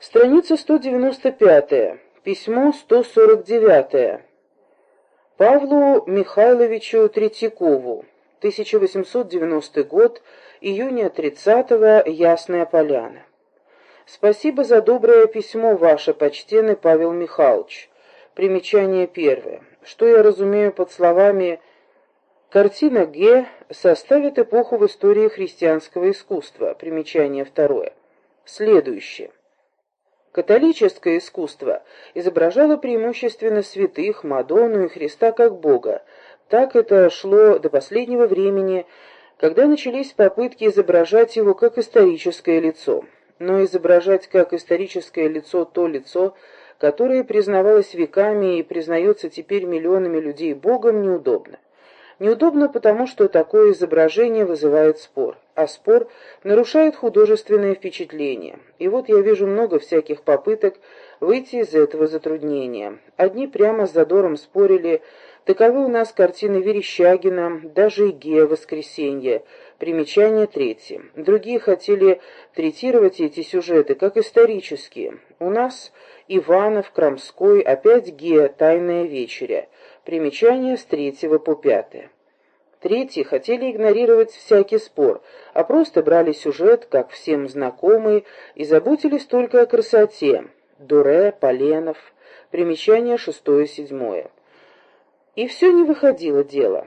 Страница 195. Письмо 149. Павлу Михайловичу Третьякову. 1890 год, июня 30 Ясная Поляна. Спасибо за доброе письмо ваше, почтенный Павел Михайлович. Примечание первое. Что я разумею под словами «Картина Ге составит эпоху в истории христианского искусства». Примечание второе. Следующее. Католическое искусство изображало преимущественно святых, Мадонну и Христа как Бога. Так это шло до последнего времени, когда начались попытки изображать его как историческое лицо. Но изображать как историческое лицо то лицо, которое признавалось веками и признается теперь миллионами людей Богом, неудобно. Неудобно потому, что такое изображение вызывает спор, а спор нарушает художественное впечатление. И вот я вижу много всяких попыток выйти из этого затруднения. Одни прямо с задором спорили, таковы у нас картины Верещагина, даже и Гея «Воскресенье», примечание третье. Другие хотели третировать эти сюжеты как исторические. У нас Иванов, Крамской, опять Гея «Тайная вечеря». Примечание с третьего по пятое. Третьи хотели игнорировать всякий спор, а просто брали сюжет, как всем знакомый, и заботились только о красоте. Дуре, Поленов. Примечание шестое-седьмое. И все не выходило дело.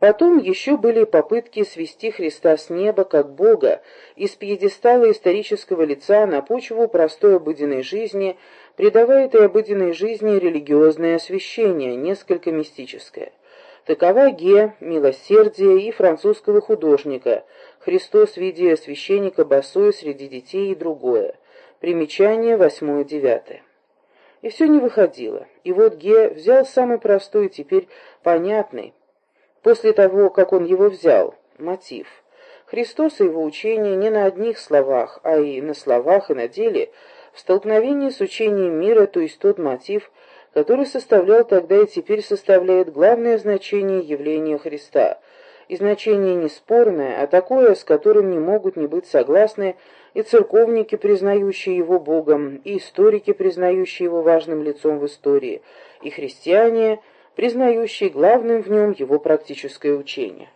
Потом еще были попытки свести Христа с неба как Бога из пьедестала исторического лица на почву простой обыденной жизни придавая этой обыденной жизни религиозное освещение, несколько мистическое. Такова ге, милосердие и французского художника, Христос в виде священника босой среди детей и другое. Примечание восьмое-девятое. И все не выходило. И вот Ге взял самый простой теперь понятный, после того, как он его взял, мотив. Христос и его учение не на одних словах, а и на словах и на деле – в столкновении с учением мира, то есть тот мотив, который составлял тогда и теперь составляет главное значение явления Христа, и значение не спорное, а такое, с которым не могут не быть согласны и церковники, признающие его Богом, и историки, признающие его важным лицом в истории, и христиане, признающие главным в нем его практическое учение.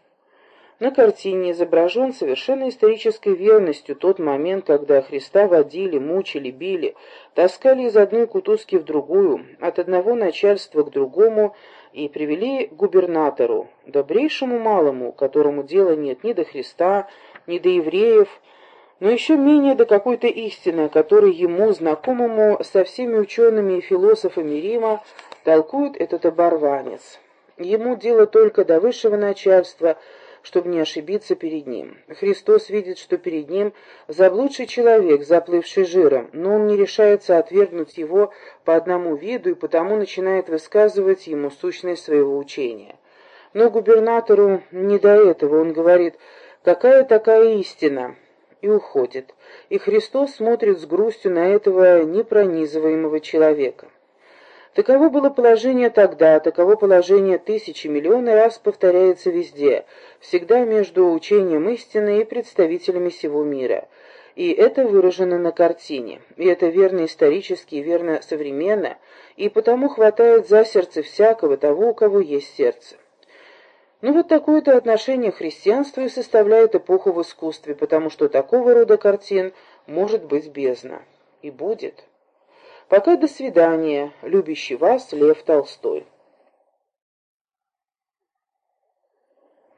На картине изображен совершенно исторической верностью тот момент, когда Христа водили, мучили, били, таскали из одной кутузки в другую, от одного начальства к другому и привели к губернатору, добрейшему малому, которому дела нет ни до Христа, ни до евреев, но еще менее до какой-то истины, которой ему, знакомому со всеми учеными и философами Рима, толкует этот оборванец. Ему дело только до высшего начальства – чтобы не ошибиться перед ним. Христос видит, что перед ним заблудший человек, заплывший жиром, но он не решается отвергнуть его по одному виду и потому начинает высказывать ему сущность своего учения. Но губернатору не до этого, он говорит «какая такая истина?» и уходит. И Христос смотрит с грустью на этого непронизываемого человека. Таково было положение тогда, таково положение тысячи миллионы раз повторяется везде, всегда между учением истины и представителями всего мира. И это выражено на картине, и это верно исторически и верно современно, и потому хватает за сердце всякого того, у кого есть сердце. Ну вот такое-то отношение к христианству и составляет эпоху в искусстве, потому что такого рода картин может быть бездна. И будет. Пока до свидания, любящий вас Лев Толстой.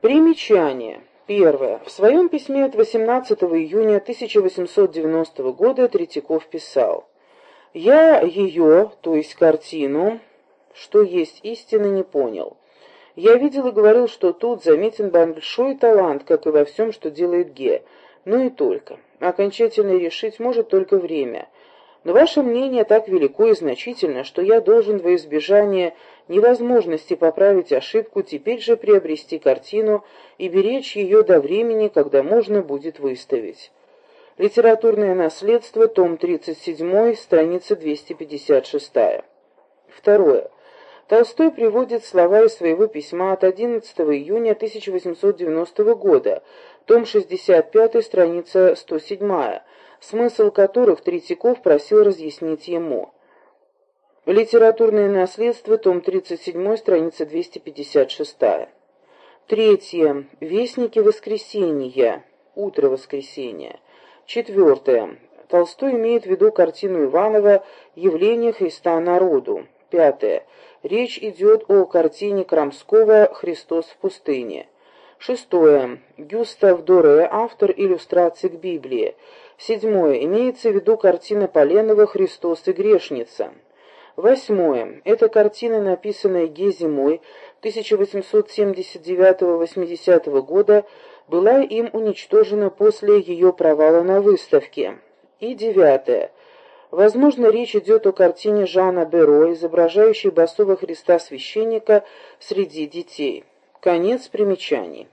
Примечание. Первое. В своем письме от 18 июня 1890 года Третьяков писал «Я ее, то есть картину, что есть истина, не понял. Я видел и говорил, что тут заметен большой талант, как и во всем, что делает Ге, но и только. Окончательно решить может только время». Но ваше мнение так велико и значительно, что я должен во избежание невозможности поправить ошибку теперь же приобрести картину и беречь ее до времени, когда можно будет выставить. Литературное наследство, том 37, страница 256. Второе. Толстой приводит слова из своего письма от 11 июня 1890 года, том 65, страница 107, смысл которых Третьяков просил разъяснить ему. Литературное наследство, том 37, страница 256. Третье. Вестники воскресенья. Утро воскресенья. Четвертое. Толстой имеет в виду картину Иванова «Явление Христа народу». Пятое. Речь идет о картине Крамского «Христос в пустыне». Шестое. Гюстав Доре, автор иллюстраций к Библии. Седьмое. Имеется в виду картина Поленова «Христос и грешница». Восьмое. Эта картина, написанная Ге зимой 1879-80 года, была им уничтожена после ее провала на выставке. И девятое. Возможно, речь идет о картине Жана Беро, изображающей басового Христа священника среди детей. Конец примечаний.